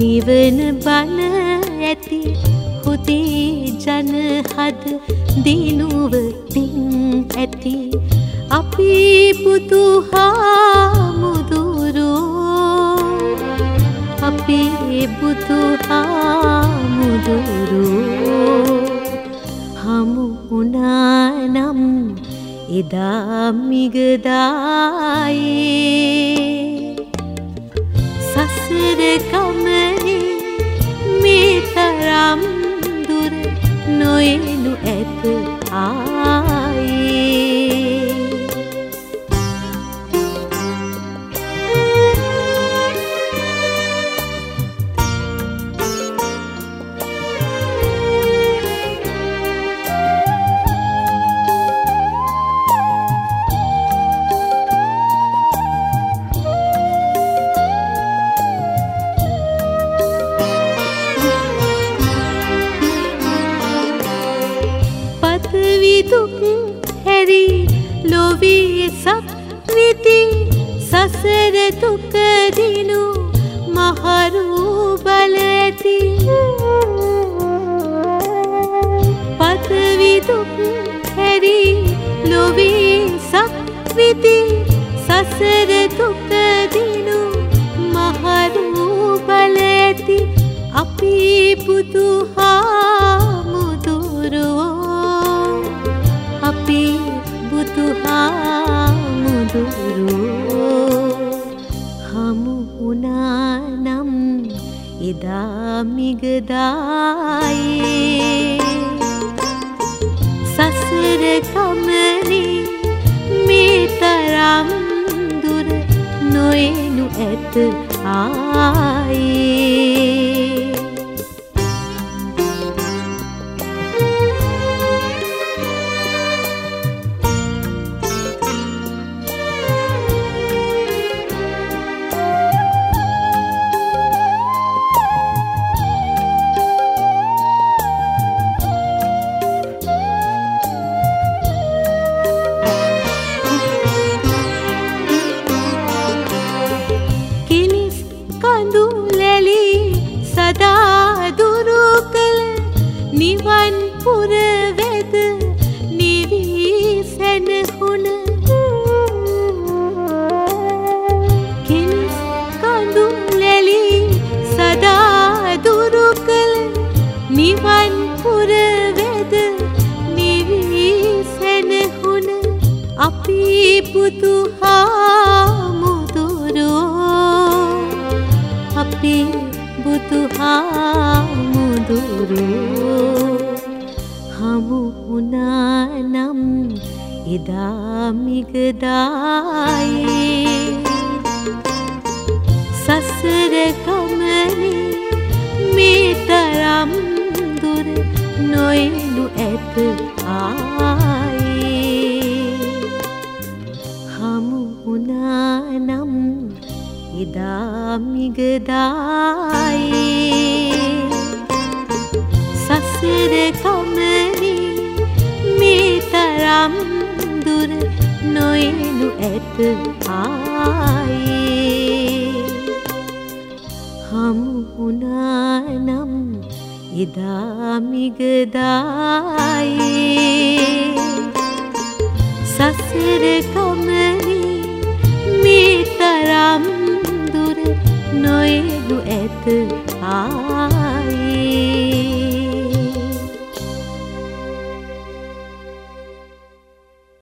නිවන බන ඇති. හුදේ ජනහද දිනුවතින් ඇති. අපි බුදුහාමුදුරුවෝ අපේ බුදුහාමුදුරුවෝ හමු වුණානම් එදා මිගදායේ. සසර ගමනේ මේ තරම් දුර නොයනු ඇත ආයේ පතවිදුක් හැරි ලොවී සක් විති සසර දුකදිනු මහරු බුදුහාමුදුරුවෝ හමු වුණානම් එදා මිගදායේ සසර ගමනේ මේ තරම් දුර නොයනු ඇත ආයේ අපි බුදුහාමුදුරුවෝ හමු වුණානම් එදා මිගදායේ. සසර ගමනේ මේ තරම් දුර නොයනු ඇත ආයේ. හමු වුණානම් එදා මිගදායේ සසර ගමනේ මේ තරම් දුර නොයනු ඇත ආයේ හමු වුණානම් එදා මිගදායේ යනු ඇත. ආයේ.